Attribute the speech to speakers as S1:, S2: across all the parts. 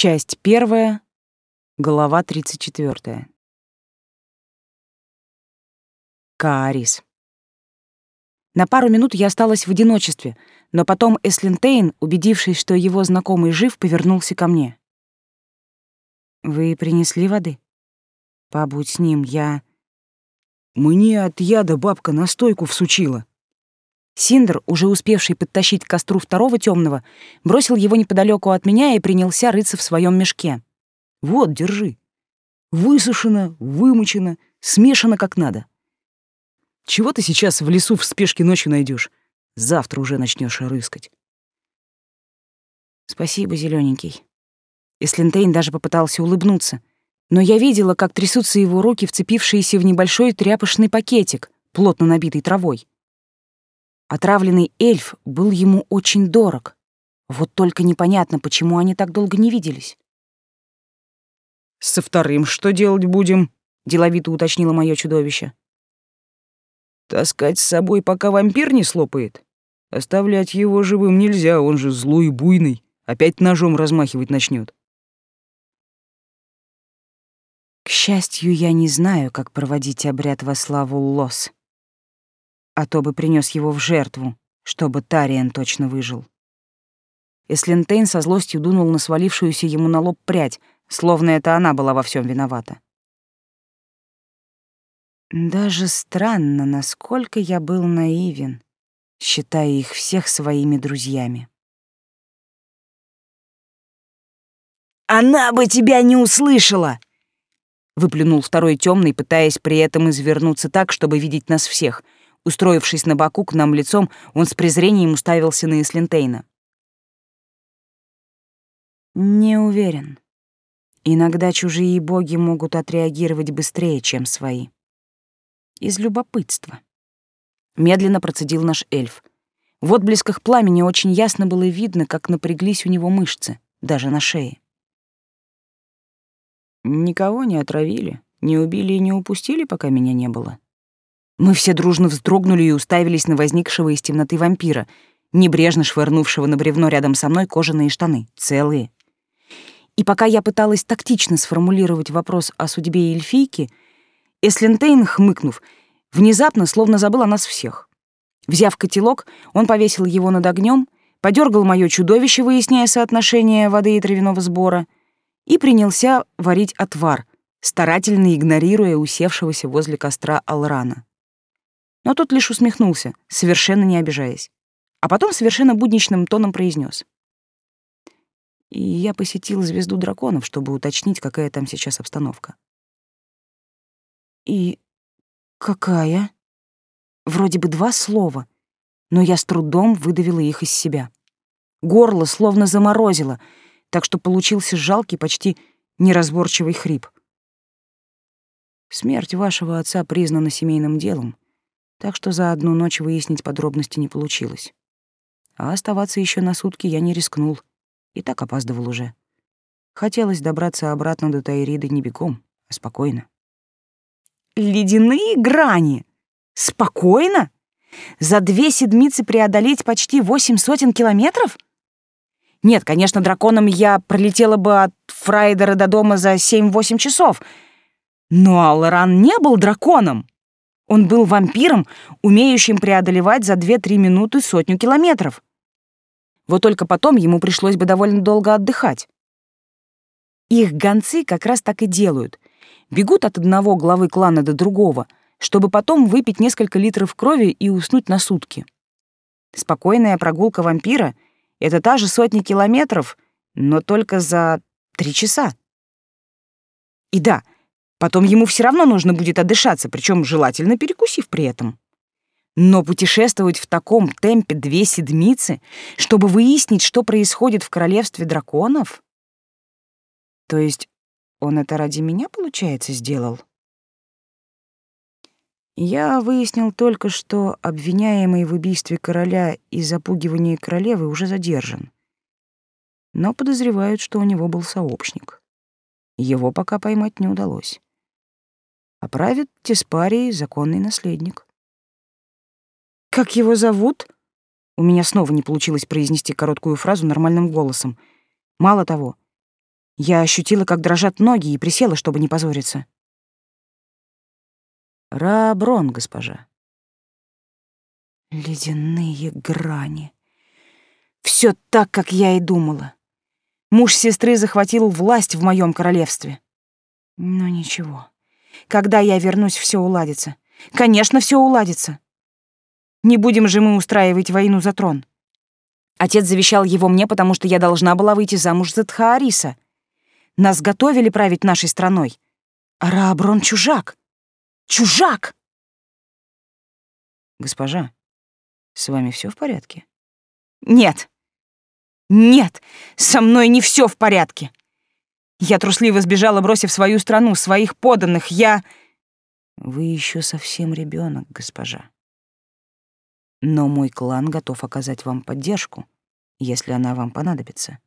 S1: Часть первая, глава 34. Каарис. На пару минут я осталась в одиночестве, но потом Эслинтейн, убедившись, что его знакомый жив, повернулся ко мне. «Вы принесли воды? Побудь с ним, я...»
S2: «Мне от яда бабка настойку всучила»,
S1: Синдер, уже успевший подтащить к костру второго темного, бросил его неподалеку от меня и принялся рыться в своем мешке.
S2: «Вот, держи. Высушено, вымочено, смешано как надо. Чего ты сейчас в лесу в спешке ночью найдешь? Завтра уже начнешь рыскать».
S1: «Спасибо, зелененький. Эслинтейн даже попытался улыбнуться, но я видела, как трясутся его руки, вцепившиеся в небольшой тряпочный пакетик, плотно набитый травой. Отравленный эльф был ему очень дорог. Вот только непонятно, почему они так долго не виделись.
S2: «Со вторым что делать будем?» — деловито уточнило мое чудовище. «Таскать с собой, пока вампир не слопает? Оставлять его живым нельзя, он же злой и буйный. Опять ножом размахивать начнет.
S1: К счастью, я не знаю, как проводить обряд во славу Лос а то бы принес его в жертву, чтобы Тариен точно выжил. Эслентейн со злостью дунул на свалившуюся ему на лоб прядь, словно это она была во всем виновата. Даже странно, насколько я был наивен, считая их всех своими друзьями.
S2: «Она бы тебя не услышала!» Выплюнул второй темный, пытаясь при этом извернуться так, чтобы видеть нас всех — Устроившись на боку к нам лицом, он с презрением уставился на Эслинтейна.
S1: «Не уверен. Иногда чужие боги могут отреагировать быстрее, чем свои. Из любопытства». Медленно процедил наш эльф. В отблесках пламени очень ясно было видно, как напряглись у него мышцы, даже на шее.
S2: «Никого не отравили, не убили и не упустили, пока меня не было?»
S1: Мы все дружно вздрогнули и уставились на возникшего из темноты вампира, небрежно швырнувшего на бревно рядом со мной кожаные штаны, целые. И пока я пыталась тактично сформулировать вопрос о судьбе эльфийки, Эслентейн, хмыкнув, внезапно словно забыл о нас всех. Взяв котелок, он повесил его над огнем, подергал мое чудовище, выясняя соотношение воды и травяного сбора, и принялся варить отвар, старательно игнорируя усевшегося возле костра Алрана но тот лишь усмехнулся, совершенно не обижаясь. А потом совершенно будничным тоном произнес: «И я посетил звезду драконов, чтобы уточнить, какая там сейчас обстановка». «И какая?» Вроде бы два слова, но я с трудом выдавила их из себя. Горло словно заморозило, так что получился жалкий, почти неразборчивый хрип. Смерть вашего отца признана семейным делом, так что за одну ночь выяснить подробности не получилось. А оставаться еще на сутки я не рискнул, и так опаздывал уже. Хотелось добраться обратно до Тайриды не бегом, а спокойно. «Ледяные грани! Спокойно? За две седмицы преодолеть почти восемь сотен километров?» Нет, конечно, драконом я пролетела бы от Фрайдера до дома за семь-восемь часов. Но Алларан не был драконом. Он был вампиром, умеющим преодолевать за 2-3 минуты сотню километров. Вот только потом ему пришлось бы довольно долго отдыхать. Их гонцы как раз так и делают. Бегут от одного главы клана до другого, чтобы потом выпить несколько литров крови и уснуть на сутки. Спокойная прогулка вампира — это та же сотня километров, но только за три часа. И да, — Потом ему все равно нужно будет отдышаться, причем желательно перекусив при этом. Но путешествовать в таком темпе две седмицы, чтобы выяснить, что происходит в королевстве драконов? То есть он это ради меня, получается, сделал? Я выяснил только, что обвиняемый в убийстве короля и запугивании королевы уже задержан. Но подозревают, что у него был сообщник. Его пока поймать не удалось а правит Теспарий законный наследник. «Как его зовут?» У меня снова не получилось произнести короткую фразу нормальным голосом. Мало того, Я ощутила, как дрожат ноги, и присела, чтобы не позориться.
S2: Раброн, госпожа.
S1: Ледяные грани. Все так, как я и думала. Муж сестры захватил власть в моем королевстве. Но ничего. Когда я вернусь, все уладится. Конечно, все уладится. Не будем же мы устраивать войну за трон. Отец завещал его мне, потому что я должна была выйти замуж за Тхаариса. Нас готовили править нашей страной. А Рааброн — чужак. Чужак!
S2: Госпожа, с вами все в порядке?
S1: Нет. Нет, со мной не все в порядке. Я трусливо сбежала, бросив свою страну, своих подданных. Я...
S2: Вы еще совсем ребенок, госпожа. Но мой клан готов оказать вам поддержку, если она вам понадобится.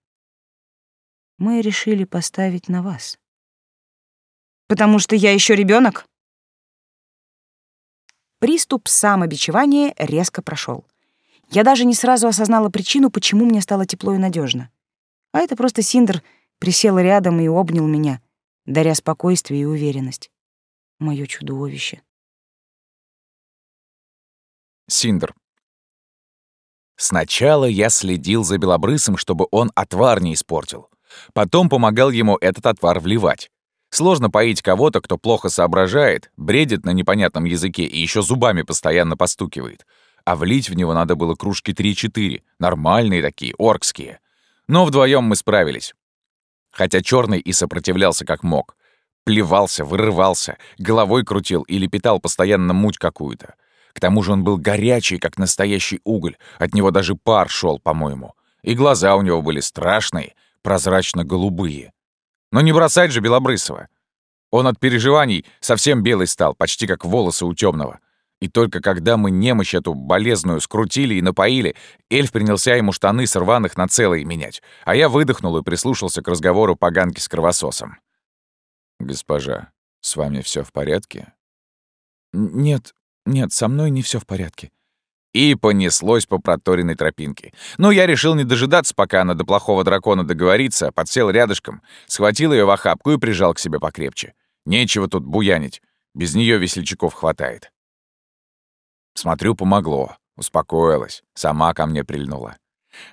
S2: Мы решили поставить на вас.
S1: Потому что я еще ребенок? Приступ самобичевания резко прошел. Я даже не сразу осознала причину, почему мне стало тепло и надежно. А это просто Синдер присел рядом и обнял меня, даря спокойствие и уверенность. Моё чудовище.
S3: Синдер. Сначала я следил за Белобрысом, чтобы он отвар не испортил. Потом помогал ему этот отвар вливать. Сложно поить кого-то, кто плохо соображает, бредит на непонятном языке и еще зубами постоянно постукивает. А влить в него надо было кружки 3-4, нормальные такие, оркские. Но вдвоем мы справились. Хотя черный и сопротивлялся как мог. Плевался, вырывался, головой крутил и лепетал постоянно муть какую-то. К тому же он был горячий, как настоящий уголь, от него даже пар шел, по-моему. И глаза у него были страшные, прозрачно-голубые. Но не бросать же Белобрысова. Он от переживаний совсем белый стал, почти как волосы у темного. И только когда мы немощь эту болезную скрутили и напоили, эльф принялся ему штаны с рваных на целые менять, а я выдохнул и прислушался к разговору поганки с кровососом. «Госпожа, с вами все в порядке?» «Нет, нет, со мной не все в порядке», и понеслось по проторенной тропинке. Но я решил не дожидаться, пока она до плохого дракона договорится, подсел рядышком, схватил ее в охапку и прижал к себе покрепче. Нечего тут буянить, без нее весельчаков хватает. Смотрю, помогло, успокоилась, сама ко мне прильнула.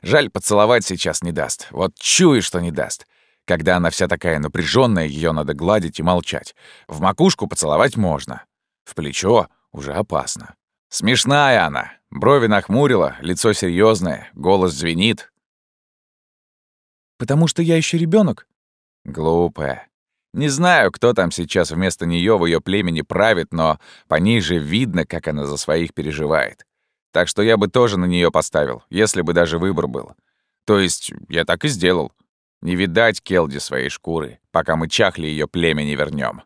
S3: Жаль, поцеловать сейчас не даст, вот чую, что не даст. Когда она вся такая напряженная, ее надо гладить и молчать. В макушку поцеловать можно, в плечо уже опасно. Смешная она, брови нахмурила, лицо серьезное, голос звенит. «Потому что я еще ребенок? Глупая. Не знаю, кто там сейчас вместо нее в ее племени правит, но по ней же видно, как она за своих переживает. Так что я бы тоже на нее поставил, если бы даже выбор был. То есть я так и сделал. Не видать Келди своей шкуры, пока мы чахли ее племя не вернем.